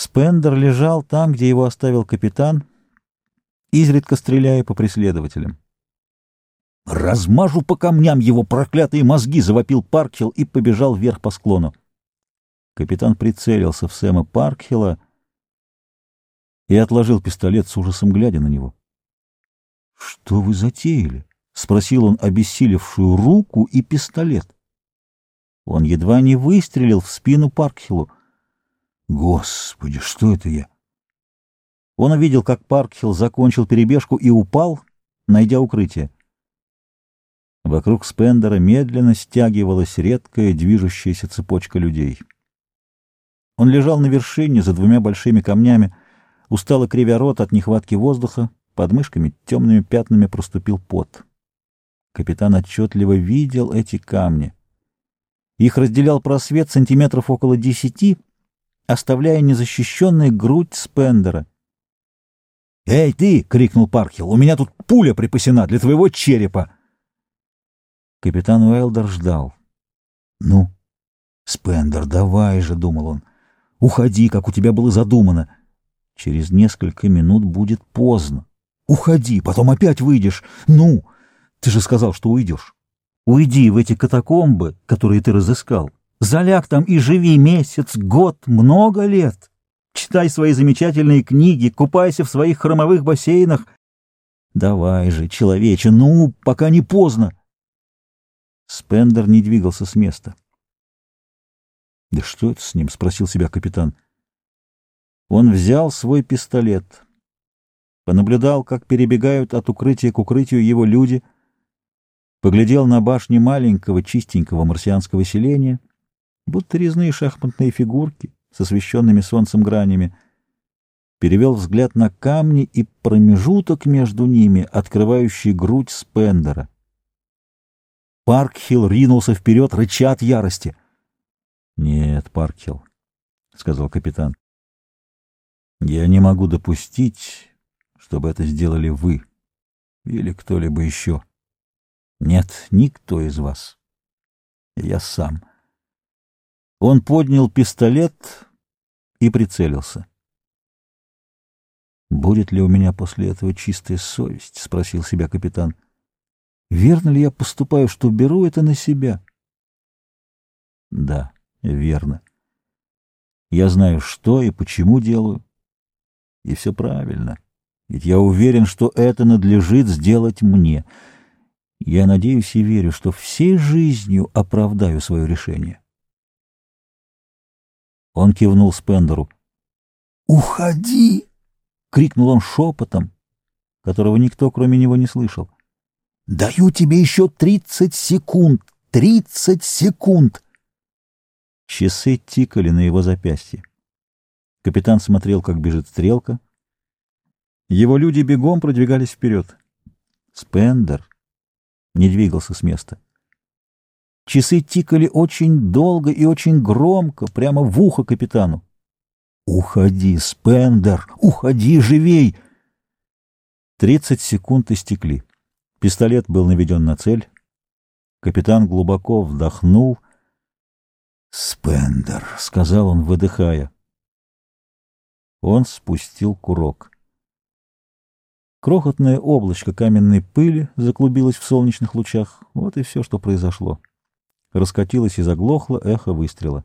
Спендер лежал там, где его оставил капитан, изредка стреляя по преследователям. «Размажу по камням его проклятые мозги!» — завопил Паркхилл и побежал вверх по склону. Капитан прицелился в Сэма Паркхилла и отложил пистолет с ужасом, глядя на него. — Что вы затеяли? — спросил он обессилевшую руку и пистолет. Он едва не выстрелил в спину Паркхиллу. Господи, что это я? Он увидел, как Паркхилл закончил перебежку и упал, найдя укрытие. Вокруг Спендера медленно стягивалась редкая движущаяся цепочка людей. Он лежал на вершине за двумя большими камнями, устало кривя рот от нехватки воздуха, под мышками темными пятнами проступил пот. Капитан отчетливо видел эти камни. Их разделял просвет сантиметров около десяти, оставляя незащищенной грудь Спендера. «Эй, ты!» — крикнул Пархилл. «У меня тут пуля припасена для твоего черепа!» Капитан Уэлдер ждал. «Ну, Спендер, давай же!» — думал он. «Уходи, как у тебя было задумано. Через несколько минут будет поздно. Уходи, потом опять выйдешь. Ну, ты же сказал, что уйдешь. Уйди в эти катакомбы, которые ты разыскал. Заляг там и живи месяц, год, много лет. Читай свои замечательные книги, купайся в своих хромовых бассейнах. Давай же, человече, ну, пока не поздно. Спендер не двигался с места. — Да что это с ним? — спросил себя капитан. Он взял свой пистолет, понаблюдал, как перебегают от укрытия к укрытию его люди, поглядел на башни маленького чистенького марсианского селения — будто резные шахматные фигурки с освещенными солнцем гранями, перевел взгляд на камни и промежуток между ними, открывающий грудь Спендера. Паркхилл ринулся вперед, рыча от ярости. — Нет, Паркхилл, — сказал капитан, — я не могу допустить, чтобы это сделали вы или кто-либо еще. Нет, никто из вас. Я сам. — он поднял пистолет и прицелился. «Будет ли у меня после этого чистая совесть?» — спросил себя капитан. «Верно ли я поступаю, что беру это на себя?» «Да, верно. Я знаю, что и почему делаю. И все правильно. Ведь я уверен, что это надлежит сделать мне. Я надеюсь и верю, что всей жизнью оправдаю свое решение». Он кивнул Спендеру. «Уходи!» — крикнул он шепотом, которого никто, кроме него, не слышал. «Даю тебе еще тридцать секунд! Тридцать секунд!» Часы тикали на его запястье. Капитан смотрел, как бежит стрелка. Его люди бегом продвигались вперед. Спендер не двигался с места. Часы тикали очень долго и очень громко, прямо в ухо капитану. «Уходи, Спендер! Уходи живей!» Тридцать секунд истекли. Пистолет был наведен на цель. Капитан глубоко вдохнул. «Спендер!» — сказал он, выдыхая. Он спустил курок. Крохотное облачко каменной пыли заклубилось в солнечных лучах. Вот и все, что произошло раскатилось и заглохло эхо выстрела.